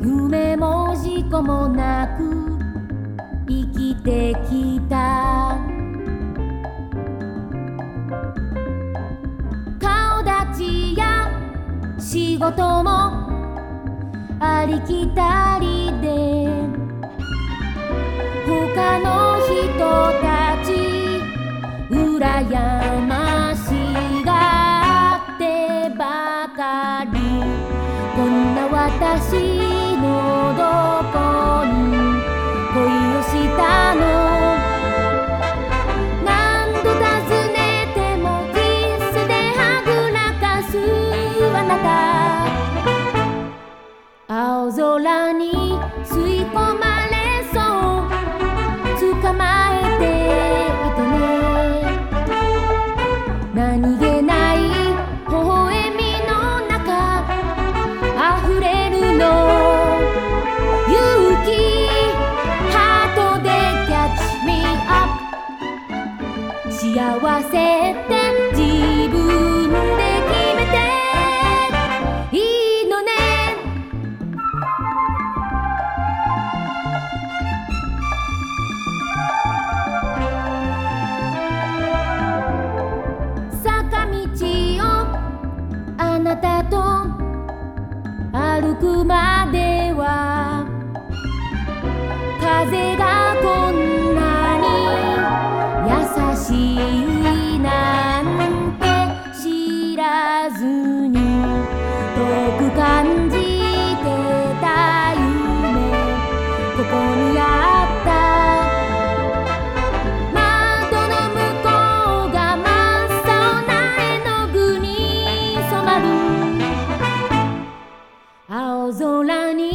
夢も事故もなく生きてきた。顔立ちや仕事もありきたりで。こんな私のどこ幸せって自分で決めていいのね？坂道をあなたと歩くまでは風が空に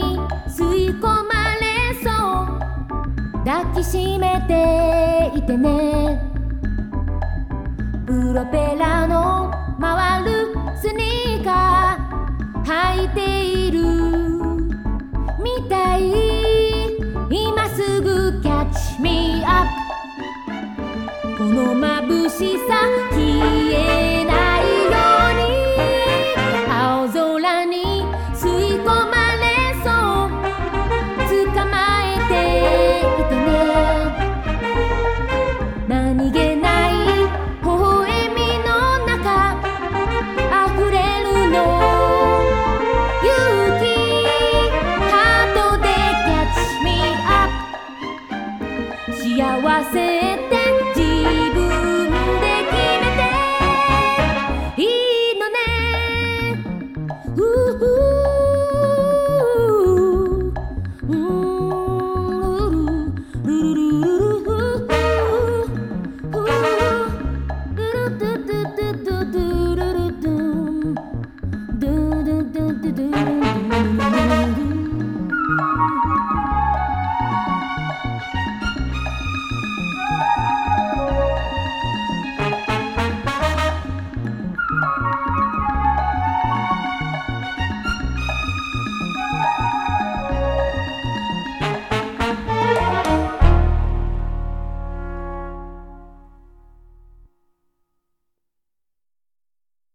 吸い込まれそう抱きしめていてね。プロペラの回るスニーカー。履いている